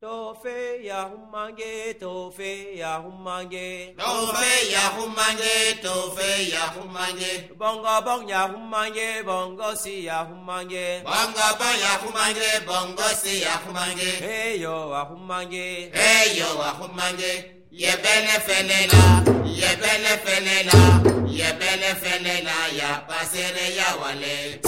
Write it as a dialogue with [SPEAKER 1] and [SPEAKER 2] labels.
[SPEAKER 1] Tofe ya humange, tofe ya humange.
[SPEAKER 2] Tofe ya humange, tofe ya humange.
[SPEAKER 1] Bongo bong ya humange, bongo si ya humange.
[SPEAKER 2] Bongo bong ya humange, bongo si ya humange.
[SPEAKER 1] Hey yo a humange.
[SPEAKER 2] Hey yo a humange. Yebele felela, yebele felela, yebele felela, ya pasere ya wale.